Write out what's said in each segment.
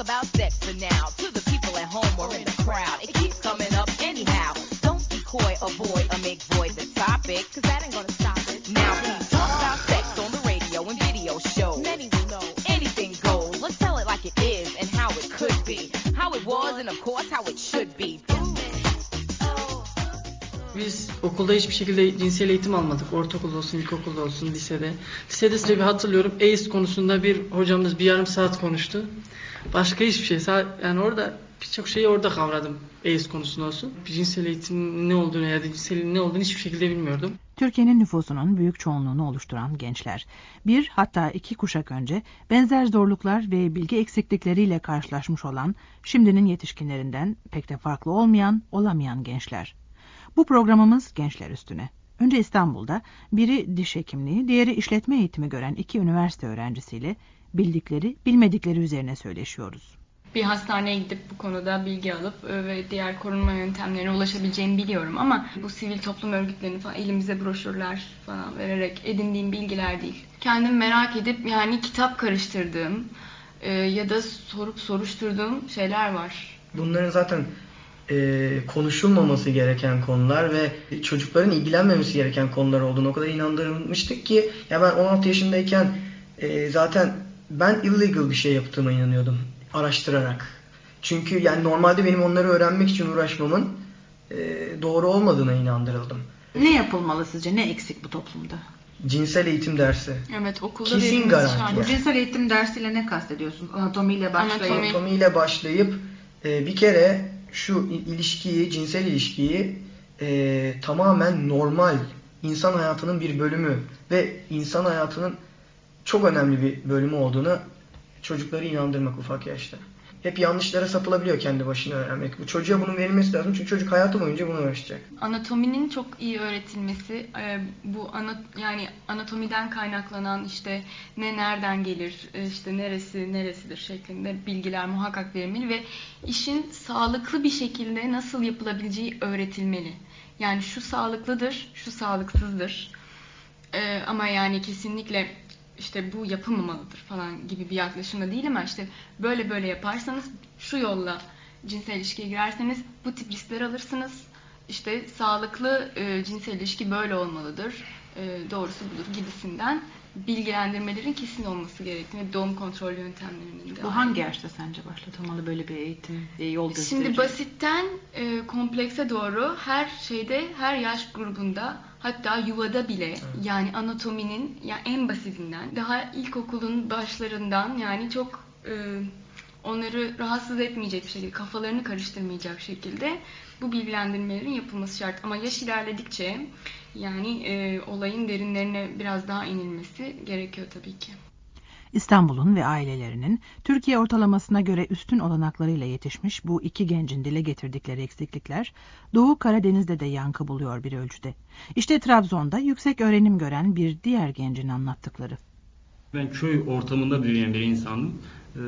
about sex for now. To the people at home or in the crowd, it keeps coming up anyhow. Don't be coy, avoid, or make void the topic, cause that ain't gonna stop it. Now please talk about sex on the radio and video shows. Many will know anything goes. Let's tell it like it is and how it could be. How it was and of course how it should be. Biz okulda hiçbir şekilde cinsel eğitim almadık. Ortaokulda olsun, ilkokulda olsun, lisede. Lisede size bir hatırlıyorum. AIDS konusunda bir hocamız bir yarım saat konuştu. Başka hiçbir şey. Yani orada birçok şeyi orada kavradım. AIDS konusunda olsun. Bir cinsel eğitim ne olduğunu ya da cinselliğin ne olduğunu hiçbir şekilde bilmiyordum. Türkiye'nin nüfusunun büyük çoğunluğunu oluşturan gençler. Bir hatta iki kuşak önce benzer zorluklar ve bilgi eksiklikleriyle karşılaşmış olan şimdinin yetişkinlerinden pek de farklı olmayan, olamayan gençler. Bu programımız gençler üstüne. Önce İstanbul'da biri diş hekimliği, diğeri işletme eğitimi gören iki üniversite öğrencisiyle bildikleri, bilmedikleri üzerine söyleşiyoruz. bir hastaneye gidip bu konuda bilgi alıp ve diğer korunma yöntemlerine ulaşabileceğimi biliyorum ama bu sivil toplum örgütlerinin falan elimize broşürler falan vererek edindiğim bilgiler değil. Kendim merak edip yani kitap karıştırdığım e, ya da sorup soruşturduğum şeyler var. Bunların zaten e, konuşulmaması gereken konular ve çocukların ilgilenmemesi gereken konular olduğunu o kadar inandırılmıştık ki ya ben 16 yaşındayken e, zaten ben illegal bir şey yaptığıma inanıyordum araştırarak. Çünkü yani normalde benim onları öğrenmek için uğraşmamın e, doğru olmadığına inandırıldım. Ne yapılmalı sizce? Ne eksik bu toplumda? Cinsel eğitim dersi. Evet okulda Kesin garanti. Bu cinsel eğitim dersiyle ne kastediyorsunuz? Anatomiyle başlayıp- Anatomi. Anatomiyle başlayıp e, bir kere şu il- ilişkiyi, cinsel ilişkiyi e, tamamen normal insan hayatının bir bölümü ve insan hayatının çok önemli bir bölümü olduğunu çocukları inandırmak ufak yaşta. Hep yanlışlara sapılabiliyor kendi başına öğrenmek. Bu çocuğa bunun verilmesi lazım çünkü çocuk hayatı boyunca bunu öğretecek. Anatominin çok iyi öğretilmesi, e, bu ana, yani anatomiden kaynaklanan işte ne nereden gelir, e, işte neresi neresidir şeklinde bilgiler muhakkak verilmeli ve işin sağlıklı bir şekilde nasıl yapılabileceği öğretilmeli. Yani şu sağlıklıdır, şu sağlıksızdır. E, ama yani kesinlikle işte bu yapılmamalıdır falan gibi bir yaklaşımda değil ama işte böyle böyle yaparsanız şu yolla cinsel ilişkiye girerseniz bu tip riskler alırsınız. İşte sağlıklı e, cinsel ilişki böyle olmalıdır. E, doğrusu budur gibisinden bilgilendirmelerin kesin olması gerektiğini doğum kontrol yöntemlerinin de. Bu hangi yaşta sence başlatılmalı böyle bir eğitim ve yol gösterici? Şimdi basitten e, komplekse doğru her şeyde, her yaş grubunda hatta yuvada bile yani anatominin yani en basitinden daha ilkokulun başlarından yani çok e, onları rahatsız etmeyecek bir şekilde, kafalarını karıştırmayacak şekilde bu bilgilendirmelerin yapılması şart. Ama yaş ilerledikçe yani e, olayın derinlerine biraz daha inilmesi gerekiyor tabii ki. İstanbul'un ve ailelerinin Türkiye ortalamasına göre üstün olanaklarıyla yetişmiş bu iki gencin dile getirdikleri eksiklikler Doğu Karadeniz'de de yankı buluyor bir ölçüde. İşte Trabzon'da yüksek öğrenim gören bir diğer gencin anlattıkları. Ben köy ortamında büyüyen bir insandım. Ee,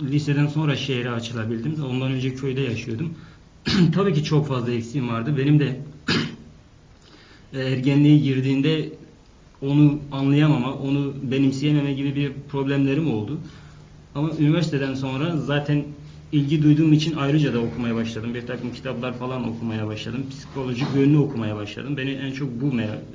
liseden sonra şehre açılabildim. Ondan önce köyde yaşıyordum. Tabii ki çok fazla eksiğim vardı. Benim de ergenliğe girdiğinde onu anlayamama, onu benimseyememe gibi bir problemlerim oldu. Ama üniversiteden sonra zaten ilgi duyduğum için ayrıca da okumaya başladım. Bir takım kitaplar falan okumaya başladım. Psikolojik yönünü okumaya başladım. Beni en çok bu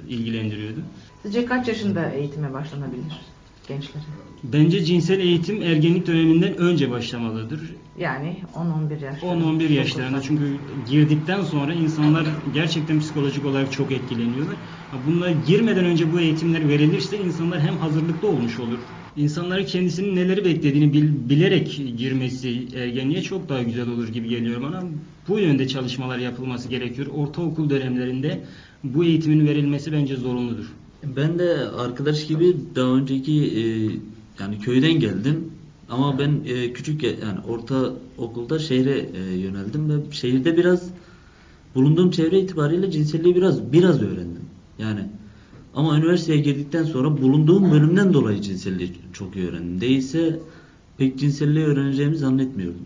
ilgilendiriyordu. Sizce kaç yaşında eğitime başlanabilir gençlere? Bence cinsel eğitim ergenlik döneminden önce başlamalıdır. Yani 10-11 yaşlarında. 10-11 yaşlarında çünkü girdikten sonra insanlar gerçekten psikolojik olarak çok etkileniyorlar. Ha, Bunlar girmeden önce bu eğitimler verilirse insanlar hem hazırlıklı olmuş olur. İnsanların kendisinin neleri beklediğini bil- bilerek girmesi ergenliğe çok daha güzel olur gibi geliyor bana. Bu yönde çalışmalar yapılması gerekiyor. Ortaokul dönemlerinde bu eğitimin verilmesi bence zorunludur. Ben de arkadaş gibi daha önceki e, yani köyden geldim ama ben e, küçük ya- yani orta okulda şehre e, yöneldim ve şehirde biraz bulunduğum çevre itibariyle cinselliği biraz biraz öğrendim. Yani ama üniversiteye girdikten sonra bulunduğum bölümden dolayı cinselliği çok iyi öğrendim. Değilse pek cinselliği öğreneceğimi zannetmiyordum.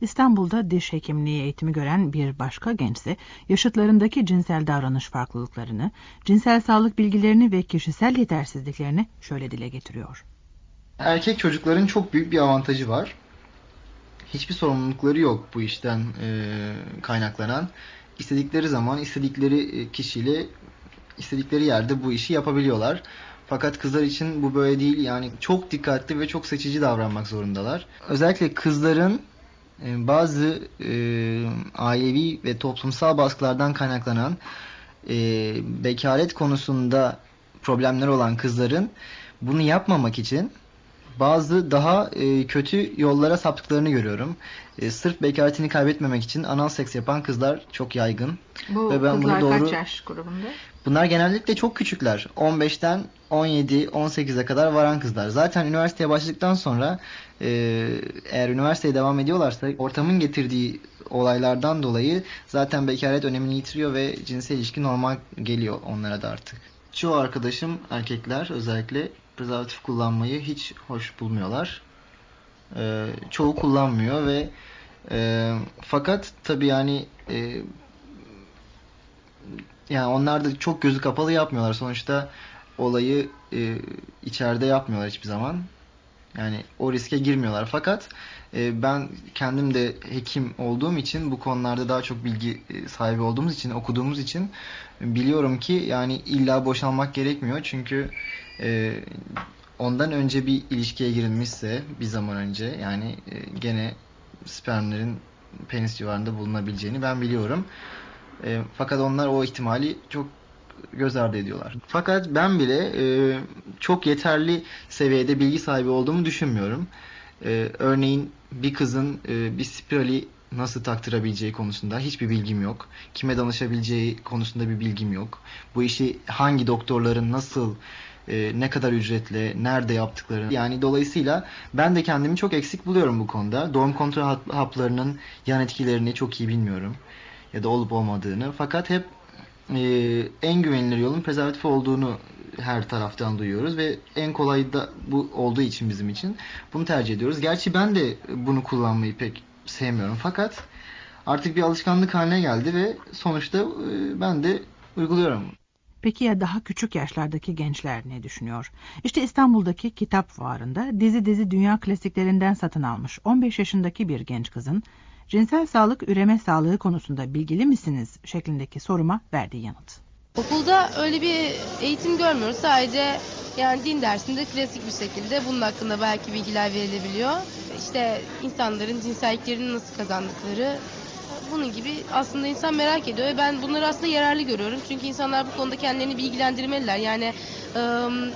İstanbul'da diş hekimliği eğitimi gören bir başka gençse yaşıtlarındaki cinsel davranış farklılıklarını, cinsel sağlık bilgilerini ve kişisel yetersizliklerini şöyle dile getiriyor. Erkek çocukların çok büyük bir avantajı var. hiçbir sorumlulukları yok bu işten e, kaynaklanan. İstedikleri zaman istedikleri e, kişiyle istedikleri yerde bu işi yapabiliyorlar. Fakat kızlar için bu böyle değil. Yani çok dikkatli ve çok seçici davranmak zorundalar. Özellikle kızların bazı e, ailevi ve toplumsal baskılardan kaynaklanan e, bekaret konusunda problemler olan kızların bunu yapmamak için bazı daha e, kötü yollara saptıklarını görüyorum. E, sırf bekaretini kaybetmemek için anal seks yapan kızlar çok yaygın. Bu Ve ben bunu kızlar doğru- kaç yaş grubunda? Bunlar genellikle çok küçükler. 15'ten 17, 18'e kadar varan kızlar. Zaten üniversiteye başladıktan sonra e, eğer üniversiteye devam ediyorlarsa ortamın getirdiği olaylardan dolayı zaten bekaret önemini yitiriyor ve cinsel ilişki normal geliyor onlara da artık. Çoğu arkadaşım erkekler özellikle prezervatif kullanmayı hiç hoş bulmuyorlar. E, çoğu kullanmıyor ve e, fakat tabii yani e, yani onlar da çok gözü kapalı yapmıyorlar. Sonuçta olayı e, içeride yapmıyorlar hiçbir zaman. Yani o riske girmiyorlar. Fakat e, ben kendim de hekim olduğum için bu konularda daha çok bilgi e, sahibi olduğumuz için, okuduğumuz için biliyorum ki yani illa boşanmak gerekmiyor. Çünkü e, ondan önce bir ilişkiye girilmişse bir zaman önce yani e, gene spermlerin penis civarında bulunabileceğini ben biliyorum. E, fakat onlar o ihtimali çok göz ardı ediyorlar. Fakat ben bile e, çok yeterli seviyede bilgi sahibi olduğumu düşünmüyorum. E, örneğin bir kızın e, bir spirali nasıl taktırabileceği konusunda hiçbir bilgim yok. Kime danışabileceği konusunda bir bilgim yok. Bu işi hangi doktorların nasıl e, ne kadar ücretle, nerede yaptıkları. Yani dolayısıyla ben de kendimi çok eksik buluyorum bu konuda. Doğum kontrol hap- haplarının yan etkilerini çok iyi bilmiyorum. Ya da olup olmadığını. Fakat hep e, en güvenilir yolun prezervatif olduğunu her taraftan duyuyoruz ve en kolay da bu olduğu için bizim için bunu tercih ediyoruz. Gerçi ben de bunu kullanmayı pek sevmiyorum fakat artık bir alışkanlık haline geldi ve sonuçta e, ben de uyguluyorum. Peki ya daha küçük yaşlardaki gençler ne düşünüyor? İşte İstanbul'daki kitap fuarında dizi dizi dünya klasiklerinden satın almış 15 yaşındaki bir genç kızın cinsel sağlık üreme sağlığı konusunda bilgili misiniz şeklindeki soruma verdiği yanıt. Okulda öyle bir eğitim görmüyoruz. Sadece yani din dersinde klasik bir şekilde bunun hakkında belki bilgiler verilebiliyor. İşte insanların cinselliklerini nasıl kazandıkları bunun gibi aslında insan merak ediyor ben bunları aslında yararlı görüyorum. Çünkü insanlar bu konuda kendilerini bilgilendirmeliler. Yani ım,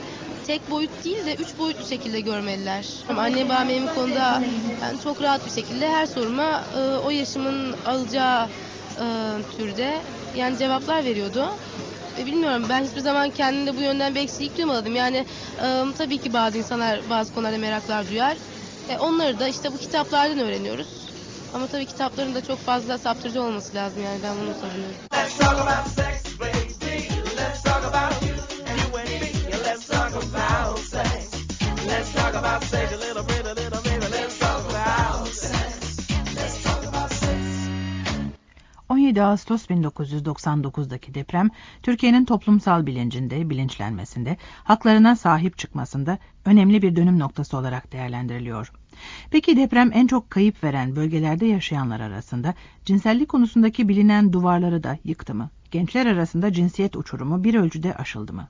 tek boyut değil de üç boyutlu şekilde görmeliler. Ama Annem babam benim konuda yani çok rahat bir şekilde her soruma e, o yaşımın alacağı e, türde yani cevaplar veriyordu. E, bilmiyorum ben hiçbir zaman kendimde bu yönden bir eksiklik duymadım. Yani e, tabii ki bazı insanlar bazı konularda meraklar duyar. E, onları da işte bu kitaplardan öğreniyoruz. Ama tabii kitapların da çok fazla saptırıcı olması lazım yani ben bunu savunuyorum. 17 Ağustos 1999'daki deprem Türkiye'nin toplumsal bilincinde, bilinçlenmesinde, haklarına sahip çıkmasında önemli bir dönüm noktası olarak değerlendiriliyor. Peki deprem en çok kayıp veren bölgelerde yaşayanlar arasında cinsellik konusundaki bilinen duvarları da yıktı mı? Gençler arasında cinsiyet uçurumu bir ölçüde aşıldı mı?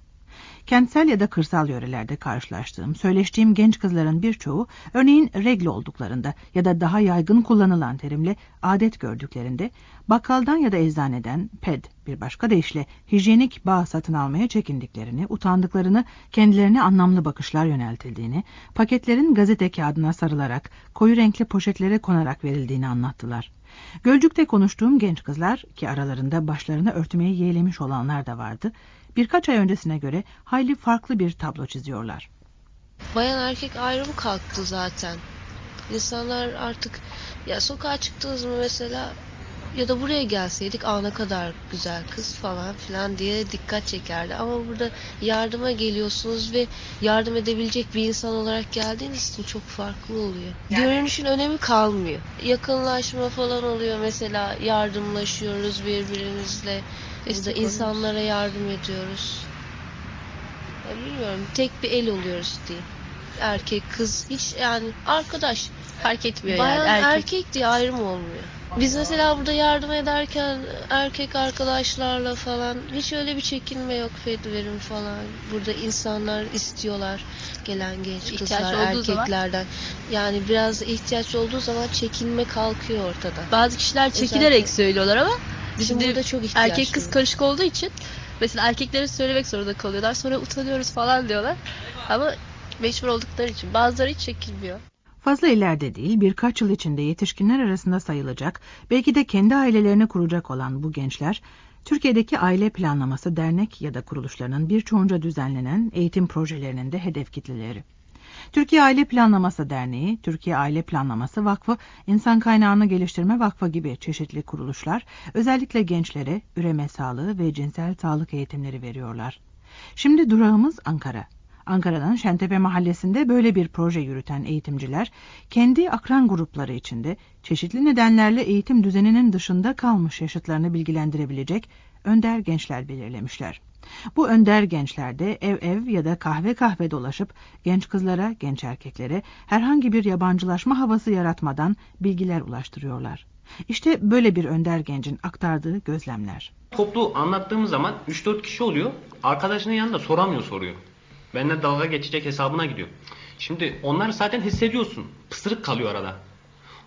Kentsel ya da kırsal yörelerde karşılaştığım, söyleştiğim genç kızların birçoğu örneğin regle olduklarında ya da daha yaygın kullanılan terimle adet gördüklerinde bakkaldan ya da eczaneden ped bir başka deyişle hijyenik bağ satın almaya çekindiklerini, utandıklarını, kendilerine anlamlı bakışlar yöneltildiğini, paketlerin gazete kağıdına sarılarak, koyu renkli poşetlere konarak verildiğini anlattılar. Gölcük'te konuştuğum genç kızlar ki aralarında başlarına örtmeyi yeğlemiş olanlar da vardı, birkaç ay öncesine göre hayli farklı bir tablo çiziyorlar. Bayan erkek ayrımı kalktı zaten. İnsanlar artık ya sokağa çıktınız mı mesela ya da buraya gelseydik aa ne kadar güzel kız falan filan diye dikkat çekerdi. Ama burada yardıma geliyorsunuz ve yardım edebilecek bir insan olarak geldiğiniz için çok farklı oluyor. Görünüşün önemi kalmıyor. Yakınlaşma falan oluyor mesela yardımlaşıyoruz birbirimizle. İşte insanlara yardım ediyoruz. Ya bilmiyorum tek bir el oluyoruz diye. Erkek kız hiç yani arkadaş Fark etmiyor Bayan yani erkek. erkek. diye ayrım olmuyor. Biz mesela burada yardım ederken erkek arkadaşlarla falan hiç öyle bir çekinme yok Fedilerin falan. Burada insanlar istiyorlar gelen genç İhtiyaç kızlar olduğu zaman? erkeklerden. Yani biraz ihtiyaç olduğu zaman çekinme kalkıyor ortadan. Bazı kişiler çekinerek Özellikle- söylüyorlar ama Bizim şimdi burada çok ihtiyaç erkek kız var. karışık olduğu için mesela erkeklere söylemek zorunda kalıyorlar. Sonra utanıyoruz falan diyorlar. Ama mecbur oldukları için bazıları hiç çekinmiyor. Fazla ileride değil birkaç yıl içinde yetişkinler arasında sayılacak, belki de kendi ailelerini kuracak olan bu gençler, Türkiye'deki Aile Planlaması Dernek ya da kuruluşlarının birçoğunca düzenlenen eğitim projelerinin de hedef kitleleri. Türkiye Aile Planlaması Derneği, Türkiye Aile Planlaması Vakfı, İnsan Kaynağını Geliştirme Vakfı gibi çeşitli kuruluşlar özellikle gençlere üreme sağlığı ve cinsel sağlık eğitimleri veriyorlar. Şimdi durağımız Ankara. Ankara'nın Şentepe Mahallesi'nde böyle bir proje yürüten eğitimciler, kendi akran grupları içinde çeşitli nedenlerle eğitim düzeninin dışında kalmış yaşıtlarını bilgilendirebilecek önder gençler belirlemişler. Bu önder gençler de ev ev ya da kahve kahve dolaşıp genç kızlara, genç erkeklere herhangi bir yabancılaşma havası yaratmadan bilgiler ulaştırıyorlar. İşte böyle bir önder gencin aktardığı gözlemler. Toplu anlattığımız zaman 3-4 kişi oluyor. Arkadaşının yanında soramıyor soruyor. Benimle dalga geçecek hesabına gidiyor. Şimdi onları zaten hissediyorsun. Pısırık kalıyor arada.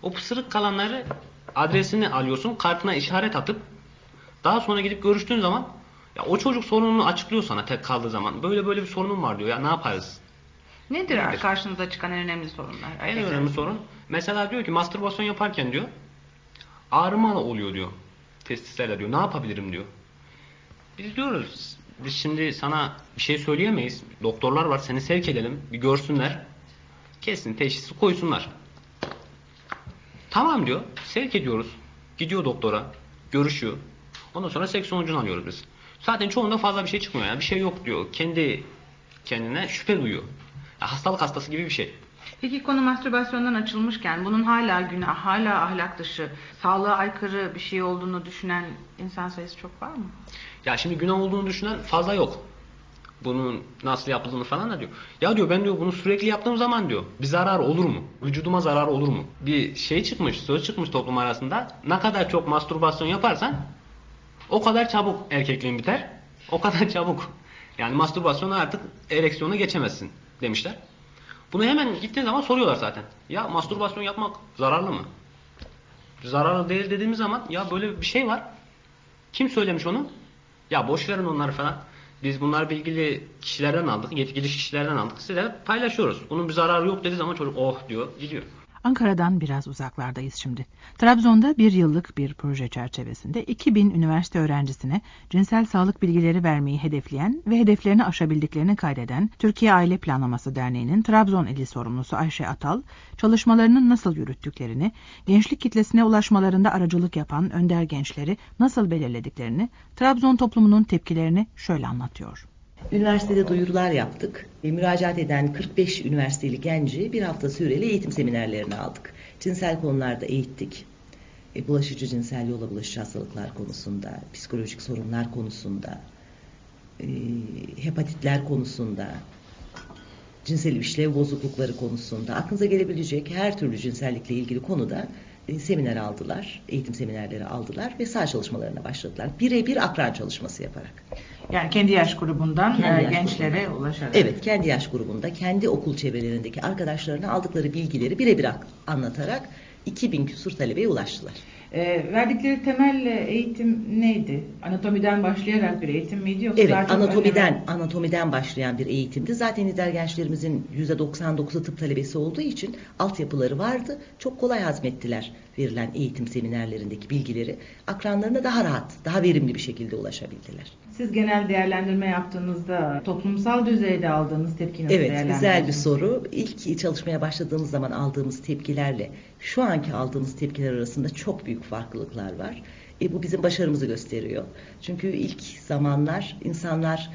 O pısırık kalanları adresini alıyorsun. Kartına işaret atıp daha sonra gidip görüştüğün zaman ya o çocuk sorununu açıklıyor sana tek kaldığı zaman. Böyle böyle bir sorunum var diyor. Ya ne yaparız? Nedir, Nedir? karşınıza çıkan en önemli sorunlar? En önemli sorun mesela diyor ki mastürbasyon yaparken diyor ağrıma oluyor diyor. Testislerde diyor. Ne yapabilirim diyor. Biz diyoruz biz şimdi sana bir şey söyleyemeyiz. Doktorlar var seni sevk edelim. Bir görsünler. Kesin teşhisi koysunlar. Tamam diyor. Sevk ediyoruz. Gidiyor doktora. Görüşüyor. Ondan sonra seks sonucunu alıyoruz biz. Zaten çoğunda fazla bir şey çıkmıyor. Yani bir şey yok diyor. Kendi kendine şüphe duyuyor. Ya hastalık hastası gibi bir şey. Peki konu mastürbasyondan açılmışken bunun hala günah, hala ahlak dışı, sağlığa aykırı bir şey olduğunu düşünen insan sayısı çok var mı? Ya şimdi günah olduğunu düşünen fazla yok. Bunun nasıl yapıldığını falan da diyor. Ya diyor ben diyor bunu sürekli yaptığım zaman diyor bir zarar olur mu? Vücuduma zarar olur mu? Bir şey çıkmış, söz çıkmış toplum arasında. Ne kadar çok mastürbasyon yaparsan o kadar çabuk erkekliğin biter. O kadar çabuk. Yani mastürbasyona artık ereksiyona geçemezsin demişler. Bunu hemen gittiğin zaman soruyorlar zaten. Ya mastürbasyon yapmak zararlı mı? Zararlı değil dediğimiz zaman ya böyle bir şey var. Kim söylemiş onu? Ya boş verin onları falan. Biz bunlar bilgili kişilerden aldık, yetkili kişilerden aldık. Size paylaşıyoruz. Bunun bir zararı yok dediği zaman çocuk oh diyor, gidiyor. Ankara'dan biraz uzaklardayız şimdi. Trabzon'da bir yıllık bir proje çerçevesinde 2000 üniversite öğrencisine cinsel sağlık bilgileri vermeyi hedefleyen ve hedeflerini aşabildiklerini kaydeden Türkiye Aile Planlaması Derneği'nin Trabzon ili sorumlusu Ayşe Atal, çalışmalarının nasıl yürüttüklerini, gençlik kitlesine ulaşmalarında aracılık yapan önder gençleri nasıl belirlediklerini, Trabzon toplumunun tepkilerini şöyle anlatıyor. Üniversitede duyurular yaptık. E, müracaat eden 45 üniversiteli genci bir hafta süreli eğitim seminerlerine aldık. Cinsel konularda eğittik. E, bulaşıcı cinsel yola bulaşıcı hastalıklar konusunda, psikolojik sorunlar konusunda, e, hepatitler konusunda, cinsel işlev bozuklukları konusunda, aklınıza gelebilecek her türlü cinsellikle ilgili konuda seminer aldılar, eğitim seminerleri aldılar ve sağ çalışmalarına başladılar. Birebir akran çalışması yaparak. Yani kendi yaş grubundan Kendi e, yaş gençlere grubundan. ulaşarak. Evet, kendi yaş grubunda, kendi okul çevrelerindeki arkadaşlarına aldıkları bilgileri birebir ak- anlatarak 2000 küsur talebeye ulaştılar. E, verdikleri temel eğitim neydi? Anatomiden başlayarak bir eğitim miydi yoksa Evet, anatomiden anatomiden başlayan bir eğitimdi. Zaten lider gençlerimizin %99'u tıp talebesi olduğu için altyapıları vardı. Çok kolay hazmettiler verilen eğitim seminerlerindeki bilgileri. Akranlarına daha rahat, daha verimli bir şekilde ulaşabildiler. Siz genel değerlendirme yaptığınızda toplumsal düzeyde aldığınız tepki nasıl Evet, güzel bir soru. İlk çalışmaya başladığımız zaman aldığımız tepkilerle şu anki aldığımız tepkiler arasında çok büyük farklılıklar var. E, bu bizim başarımızı gösteriyor. Çünkü ilk zamanlar insanlar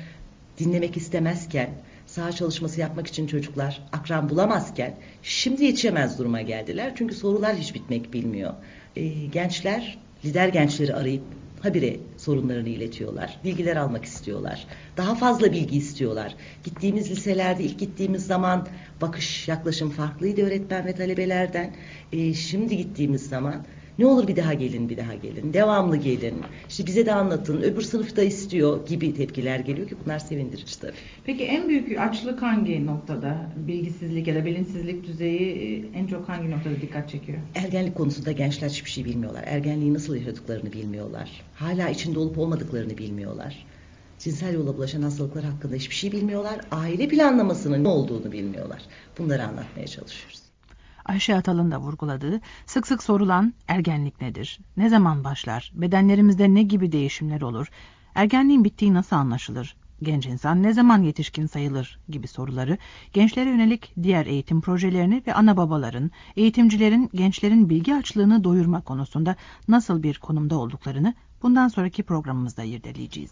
dinlemek istemezken, saha çalışması yapmak için çocuklar akran bulamazken şimdi yetişemez duruma geldiler. Çünkü sorular hiç bitmek bilmiyor. E, gençler lider gençleri arayıp habire sorunlarını iletiyorlar. Bilgiler almak istiyorlar. Daha fazla bilgi istiyorlar. Gittiğimiz liselerde ilk gittiğimiz zaman bakış yaklaşım farklıydı öğretmen ve talebelerden. E, şimdi gittiğimiz zaman ne olur bir daha gelin, bir daha gelin, devamlı gelin, işte bize de anlatın, öbür sınıfta istiyor gibi tepkiler geliyor ki bunlar sevindirici tabii. Peki en büyük açlık hangi noktada? Bilgisizlik ya da bilinçsizlik düzeyi e, en çok hangi noktada dikkat çekiyor? Ergenlik konusunda gençler hiçbir şey bilmiyorlar. Ergenliği nasıl yaşadıklarını bilmiyorlar. Hala içinde olup olmadıklarını bilmiyorlar. Cinsel yola bulaşan hastalıklar hakkında hiçbir şey bilmiyorlar. Aile planlamasının ne olduğunu bilmiyorlar. Bunları anlatmaya çalışıyoruz. Ayşe Atal'ın da vurguladığı sık sık sorulan ergenlik nedir? Ne zaman başlar? Bedenlerimizde ne gibi değişimler olur? Ergenliğin bittiği nasıl anlaşılır? Genç insan ne zaman yetişkin sayılır gibi soruları gençlere yönelik diğer eğitim projelerini ve ana babaların, eğitimcilerin gençlerin bilgi açlığını doyurma konusunda nasıl bir konumda olduklarını bundan sonraki programımızda irdeleyeceğiz.